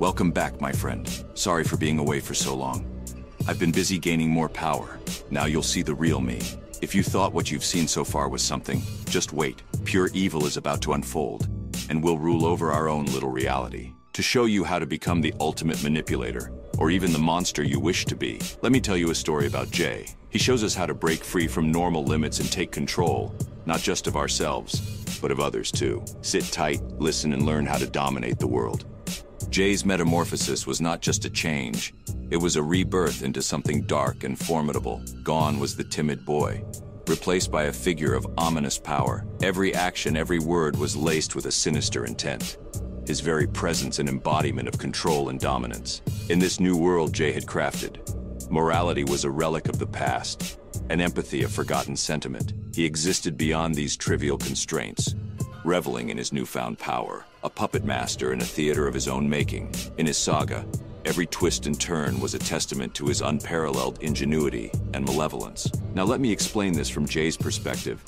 Welcome back, my friend. Sorry for being away for so long. I've been busy gaining more power. Now you'll see the real me. If you thought what you've seen so far was something, just wait. Pure evil is about to unfold, and we'll rule over our own little reality. To show you how to become the ultimate manipulator, or even the monster you wish to be, let me tell you a story about Jay. He shows us how to break free from normal limits and take control, not just of ourselves, but of others too. Sit tight, listen, and learn how to dominate the world. Jay's metamorphosis was not just a change, it was a rebirth into something dark and formidable. Gone was the timid boy, replaced by a figure of ominous power. Every action, every word was laced with a sinister intent. His very presence an embodiment of control and dominance. In this new world Jay had crafted, morality was a relic of the past, and empathy a forgotten sentiment. He existed beyond these trivial constraints, reveling in his newfound power, a puppet master in a theater of his own making. In his saga, every twist and turn was a testament to his unparalleled ingenuity and malevolence. Now let me explain this from Jay's perspective.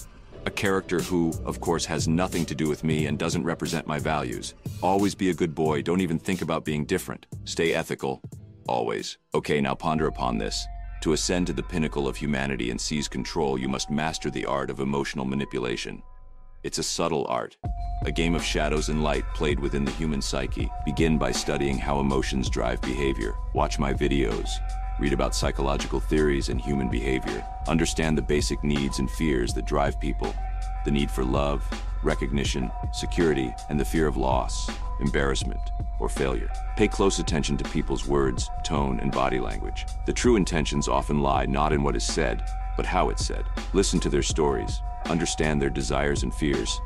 A character who, of course, has nothing to do with me and doesn't represent my values. Always be a good boy, don't even think about being different. Stay ethical, always. Okay, now ponder upon this. To ascend to the pinnacle of humanity and seize control, you must master the art of emotional manipulation. It's a subtle art, a game of shadows and light played within the human psyche. Begin by studying how emotions drive behavior. Watch my videos. Read about psychological theories and human behavior. Understand the basic needs and fears that drive people. The need for love, recognition, security, and the fear of loss, embarrassment, or failure. Pay close attention to people's words, tone, and body language. The true intentions often lie not in what is said, but how it's said. Listen to their stories, understand their desires and fears,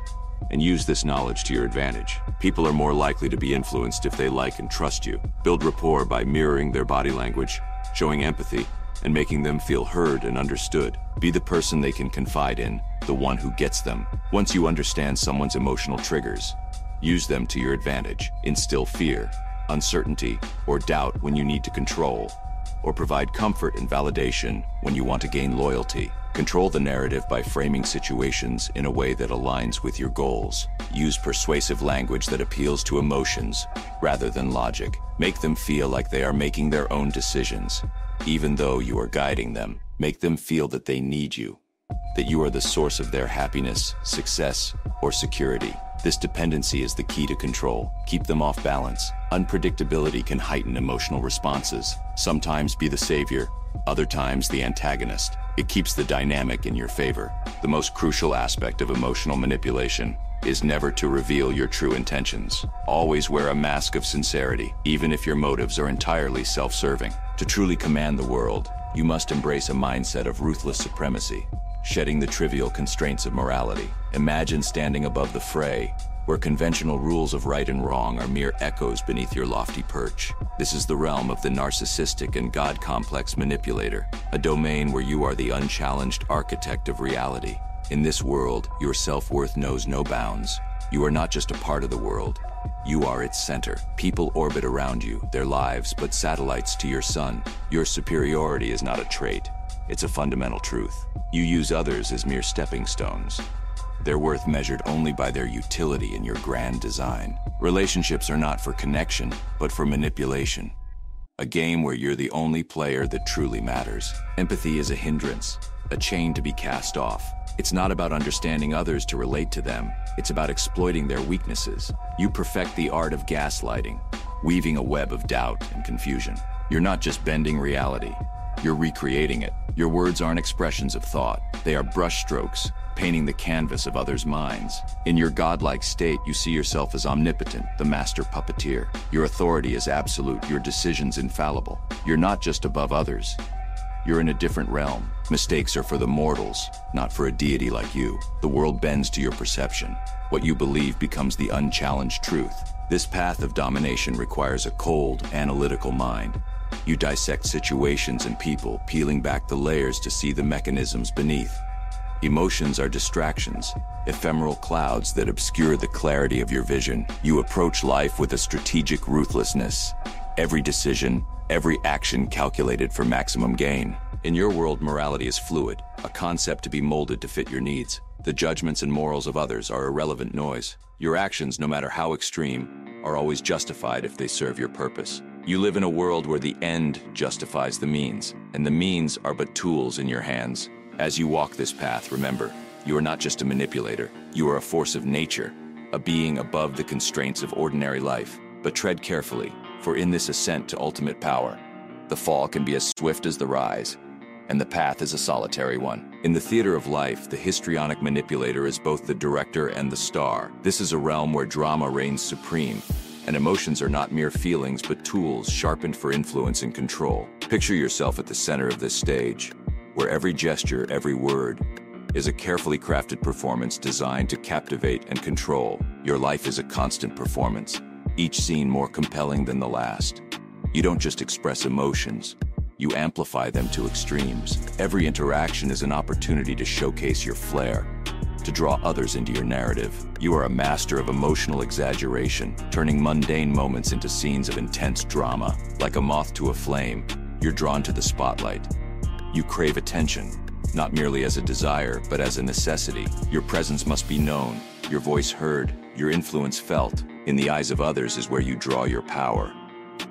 and use this knowledge to your advantage. People are more likely to be influenced if they like and trust you. Build rapport by mirroring their body language, showing empathy, and making them feel heard and understood. Be the person they can confide in, the one who gets them. Once you understand someone's emotional triggers, use them to your advantage. Instill fear, uncertainty, or doubt when you need to control, or provide comfort and validation when you want to gain loyalty. Control the narrative by framing situations in a way that aligns with your goals. Use persuasive language that appeals to emotions rather than logic. Make them feel like they are making their own decisions, even though you are guiding them. Make them feel that they need you, that you are the source of their happiness, success, or security. This dependency is the key to control. Keep them off balance. Unpredictability can heighten emotional responses. Sometimes be the savior, other times the antagonist. It keeps the dynamic in your favor. The most crucial aspect of emotional manipulation is never to reveal your true intentions. Always wear a mask of sincerity, even if your motives are entirely self-serving. To truly command the world, you must embrace a mindset of ruthless supremacy, shedding the trivial constraints of morality. Imagine standing above the fray, where conventional rules of right and wrong are mere echoes beneath your lofty perch. This is the realm of the narcissistic and God-complex manipulator, a domain where you are the unchallenged architect of reality. In this world, your self-worth knows no bounds. You are not just a part of the world, you are its center. People orbit around you, their lives but satellites to your sun. Your superiority is not a trait, it's a fundamental truth. You use others as mere stepping stones. Their worth measured only by their utility in your grand design. Relationships are not for connection, but for manipulation. A game where you're the only player that truly matters. Empathy is a hindrance, a chain to be cast off. It's not about understanding others to relate to them. It's about exploiting their weaknesses. You perfect the art of gaslighting, weaving a web of doubt and confusion. You're not just bending reality, you're recreating it. Your words aren't expressions of thought. They are brushstrokes, painting the canvas of others' minds. In your godlike state, you see yourself as omnipotent, the master puppeteer. Your authority is absolute, your decisions infallible. You're not just above others. You're in a different realm. Mistakes are for the mortals, not for a deity like you. The world bends to your perception. What you believe becomes the unchallenged truth. This path of domination requires a cold, analytical mind. You dissect situations and people, peeling back the layers to see the mechanisms beneath. Emotions are distractions, ephemeral clouds that obscure the clarity of your vision. You approach life with a strategic ruthlessness. Every decision, every action calculated for maximum gain. In your world, morality is fluid, a concept to be molded to fit your needs. The judgments and morals of others are irrelevant noise. Your actions, no matter how extreme, are always justified if they serve your purpose. You live in a world where the end justifies the means, and the means are but tools in your hands. As you walk this path, remember, you are not just a manipulator, you are a force of nature, a being above the constraints of ordinary life. But tread carefully, for in this ascent to ultimate power, the fall can be as swift as the rise, and the path is a solitary one. In the theater of life, the histrionic manipulator is both the director and the star. This is a realm where drama reigns supreme, and emotions are not mere feelings but tools sharpened for influence and control. Picture yourself at the center of this stage, where every gesture, every word, is a carefully crafted performance designed to captivate and control. Your life is a constant performance, each scene more compelling than the last. You don't just express emotions, you amplify them to extremes. Every interaction is an opportunity to showcase your flair, to draw others into your narrative. You are a master of emotional exaggeration, turning mundane moments into scenes of intense drama. Like a moth to a flame, you're drawn to the spotlight. You crave attention, not merely as a desire, but as a necessity. Your presence must be known, your voice heard, your influence felt. In the eyes of others is where you draw your power.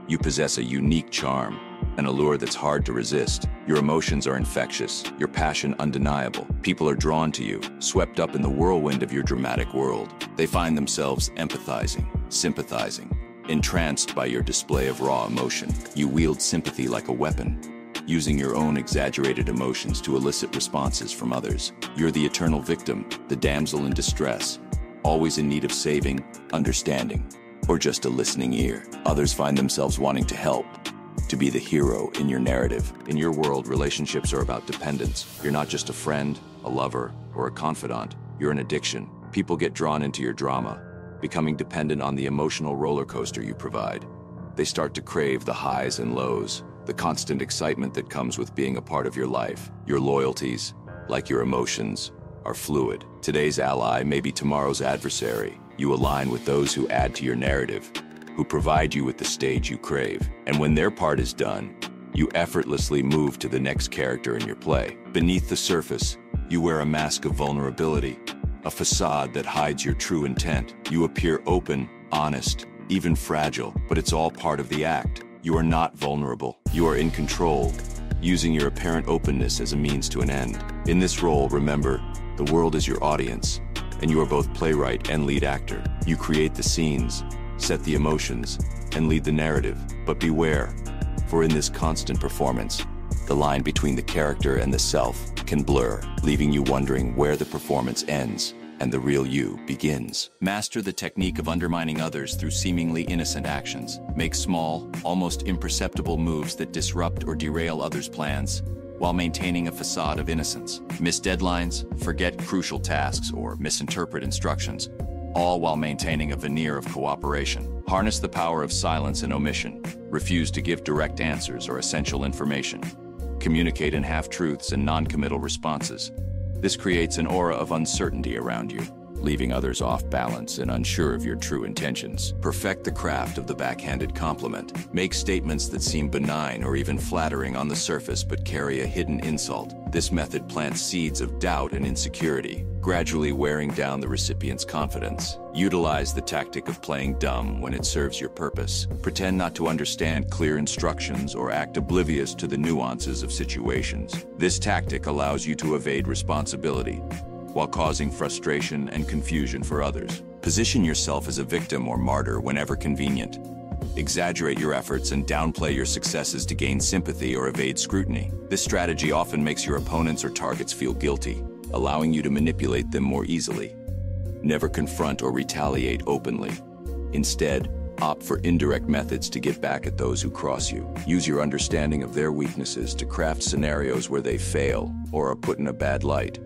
You possess a unique charm, an allure that's hard to resist. Your emotions are infectious, your passion undeniable. People are drawn to you, swept up in the whirlwind of your dramatic world. They find themselves empathizing, sympathizing, entranced by your display of raw emotion. You wield sympathy like a weapon, using your own exaggerated emotions to elicit responses from others. You're the eternal victim, the damsel in distress, always in need of saving, understanding, or just a listening ear. Others find themselves wanting to help, to be the hero in your narrative. In your world, relationships are about dependence. You're not just a friend, a lover, or a confidant. You're an addiction. People get drawn into your drama, becoming dependent on the emotional roller coaster you provide. They start to crave the highs and lows, the constant excitement that comes with being a part of your life. Your loyalties, like your emotions, are fluid. Today's ally may be tomorrow's adversary. You align with those who add to your narrative, who provide you with the stage you crave. And when their part is done, you effortlessly move to the next character in your play. Beneath the surface, you wear a mask of vulnerability, a facade that hides your true intent. You appear open, honest, even fragile, but it's all part of the act. You are not vulnerable. You are in control, using your apparent openness as a means to an end. In this role, remember, the world is your audience, and you are both playwright and lead actor. You create the scenes, set the emotions, and lead the narrative. But beware, for in this constant performance, the line between the character and the self can blur, leaving you wondering where the performance ends and the real you begins. Master the technique of undermining others through seemingly innocent actions. Make small, almost imperceptible moves that disrupt or derail others' plans, while maintaining a facade of innocence. Miss deadlines, forget crucial tasks, or misinterpret instructions, all while maintaining a veneer of cooperation. Harness the power of silence and omission. Refuse to give direct answers or essential information. Communicate in half-truths and non-committal responses. This creates an aura of uncertainty around you, leaving others off balance and unsure of your true intentions. Perfect the craft of the backhanded compliment. Make statements that seem benign or even flattering on the surface but carry a hidden insult. This method plants seeds of doubt and insecurity, gradually wearing down the recipient's confidence. Utilize the tactic of playing dumb when it serves your purpose. Pretend not to understand clear instructions or act oblivious to the nuances of situations. This tactic allows you to evade responsibility, while causing frustration and confusion for others. Position yourself as a victim or martyr whenever convenient. Exaggerate your efforts and downplay your successes to gain sympathy or evade scrutiny. This strategy often makes your opponents or targets feel guilty, allowing you to manipulate them more easily. Never confront or retaliate openly. Instead, opt for indirect methods to get back at those who cross you. Use your understanding of their weaknesses to craft scenarios where they fail or are put in a bad light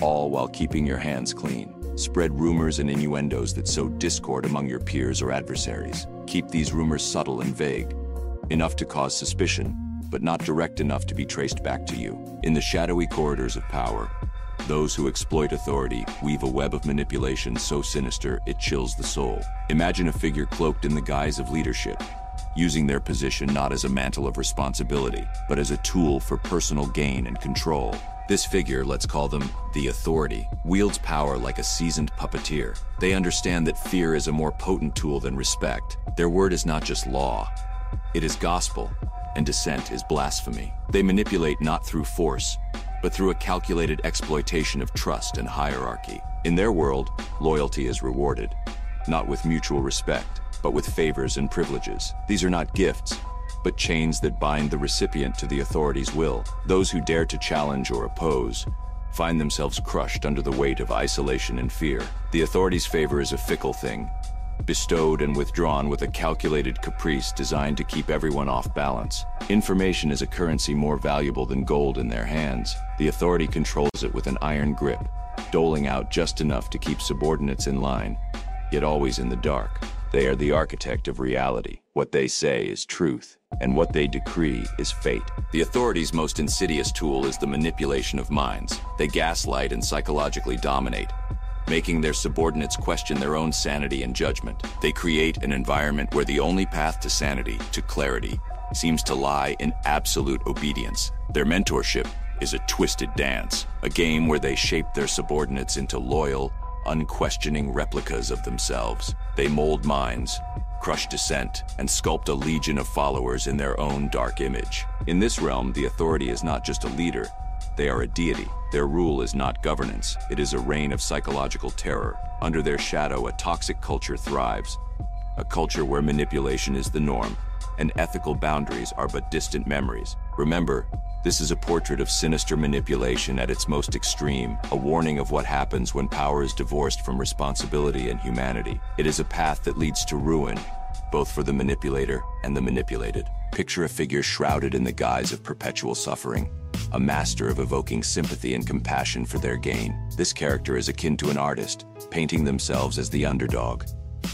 all while keeping your hands clean. Spread rumors and innuendos that sow discord among your peers or adversaries. Keep these rumors subtle and vague, enough to cause suspicion, but not direct enough to be traced back to you. In the shadowy corridors of power, those who exploit authority weave a web of manipulation so sinister it chills the soul. Imagine a figure cloaked in the guise of leadership, using their position not as a mantle of responsibility, but as a tool for personal gain and control. This figure, let's call them the authority, wields power like a seasoned puppeteer. They understand that fear is a more potent tool than respect. Their word is not just law, it is gospel, and dissent is blasphemy. They manipulate not through force, but through a calculated exploitation of trust and hierarchy. In their world, loyalty is rewarded, not with mutual respect, but with favors and privileges. These are not gifts, but chains that bind the recipient to the authority's will. Those who dare to challenge or oppose find themselves crushed under the weight of isolation and fear. The authority's favor is a fickle thing, bestowed and withdrawn with a calculated caprice designed to keep everyone off balance. Information is a currency more valuable than gold in their hands. The authority controls it with an iron grip, doling out just enough to keep subordinates in line, yet always in the dark. They are the architect of reality. What they say is truth, and what they decree is fate. The authority's most insidious tool is the manipulation of minds. They gaslight and psychologically dominate, making their subordinates question their own sanity and judgment. They create an environment where the only path to sanity, to clarity, seems to lie in absolute obedience. Their mentorship is a twisted dance, a game where they shape their subordinates into loyal, unquestioning replicas of themselves. They mold minds, crush dissent, and sculpt a legion of followers in their own dark image. In this realm, the authority is not just a leader, they are a deity. Their rule is not governance, it is a reign of psychological terror. Under their shadow, a toxic culture thrives, a culture where manipulation is the norm, and ethical boundaries are but distant memories. Remember, this is a portrait of sinister manipulation at its most extreme, a warning of what happens when power is divorced from responsibility and humanity. It is a path that leads to ruin, both for the manipulator and the manipulated. Picture a figure shrouded in the guise of perpetual suffering, a master of evoking sympathy and compassion for their gain. This character is akin to an artist, painting themselves as the underdog,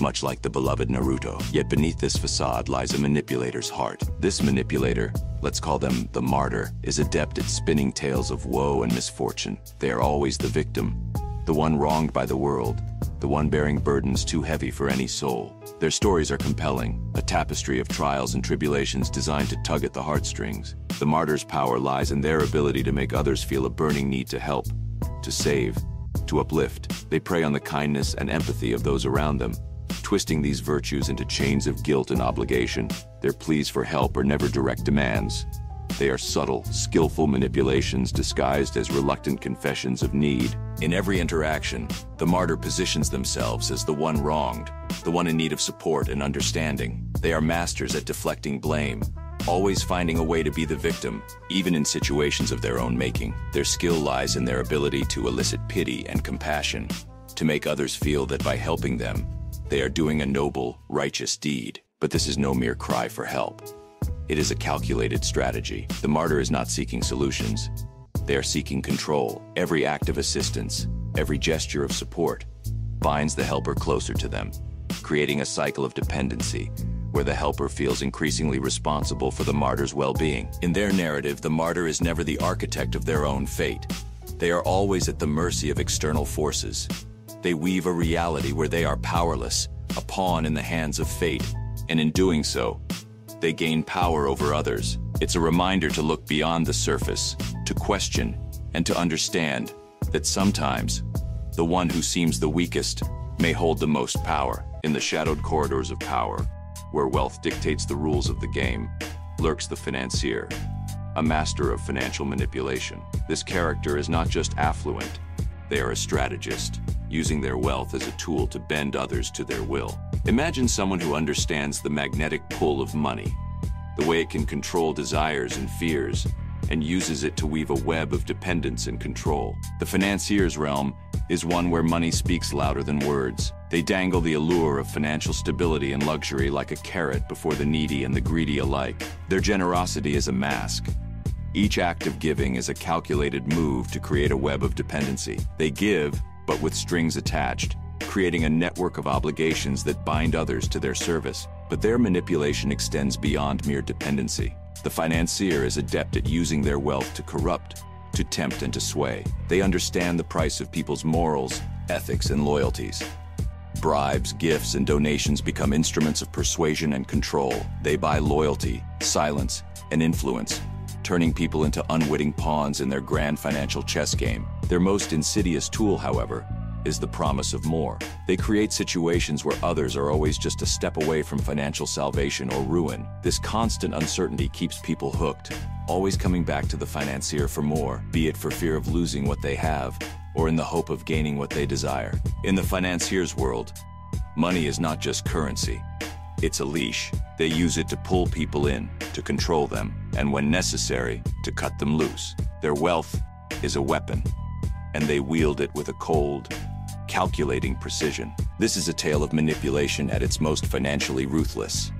much like the beloved Naruto. Yet beneath this facade lies a manipulator's heart. This manipulator, let's call them the martyr, is adept at spinning tales of woe and misfortune. They are always the victim, the one wronged by the world, the one bearing burdens too heavy for any soul. Their stories are compelling, a tapestry of trials and tribulations designed to tug at the heartstrings. The martyr's power lies in their ability to make others feel a burning need to help, to save, to uplift. They prey on the kindness and empathy of those around them, twisting these virtues into chains of guilt and obligation. Their pleas for help are never direct demands. They are subtle, skillful manipulations disguised as reluctant confessions of need. In every interaction, the martyr positions themselves as the one wronged, the one in need of support and understanding. They are masters at deflecting blame, always finding a way to be the victim, even in situations of their own making. Their skill lies in their ability to elicit pity and compassion, to make others feel that by helping them, they are doing a noble, righteous deed. But this is no mere cry for help. It is a calculated strategy. The martyr is not seeking solutions. They are seeking control. Every act of assistance, every gesture of support, binds the helper closer to them, creating a cycle of dependency where the helper feels increasingly responsible for the martyr's well-being. In their narrative, the martyr is never the architect of their own fate. They are always at the mercy of external forces, they weave a reality where they are powerless, a pawn in the hands of fate, and in doing so, they gain power over others. It's a reminder to look beyond the surface, to question, and to understand that sometimes the one who seems the weakest may hold the most power. In the shadowed corridors of power, where wealth dictates the rules of the game, lurks the financier, a master of financial manipulation. This character is not just affluent, they are a strategist, using their wealth as a tool to bend others to their will. Imagine someone who understands the magnetic pull of money, the way it can control desires and fears, and uses it to weave a web of dependence and control. The financier's realm is one where money speaks louder than words. They dangle the allure of financial stability and luxury like a carrot before the needy and the greedy alike. Their generosity is a mask. Each act of giving is a calculated move to create a web of dependency. They give, but with strings attached, creating a network of obligations that bind others to their service. But their manipulation extends beyond mere dependency. The financier is adept at using their wealth to corrupt, to tempt and to sway. They understand the price of people's morals, ethics, and loyalties. Bribes, gifts, and donations become instruments of persuasion and control. They buy loyalty, silence, and influence, turning people into unwitting pawns in their grand financial chess game. Their most insidious tool, however, is the promise of more. They create situations where others are always just a step away from financial salvation or ruin. This constant uncertainty keeps people hooked, always coming back to the financier for more, be it for fear of losing what they have or in the hope of gaining what they desire. In the financier's world, money is not just currency. It's a leash. They use it to pull people in, to control them, and when necessary, to cut them loose. Their wealth is a weapon, and they wield it with a cold, calculating precision. This is a tale of manipulation at its most financially ruthless.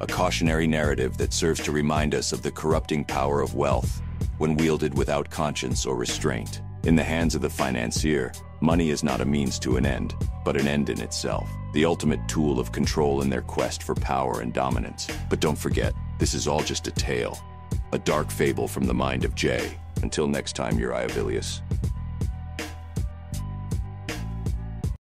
A cautionary narrative that serves to remind us of the corrupting power of wealth when wielded without conscience or restraint. In the hands of the financier, money is not a means to an end, but an end in itself, the ultimate tool of control in their quest for power and dominance. But don't forget, this is all just a tale, a dark fable from the mind of Jay. Until next time, Uriah Vilius.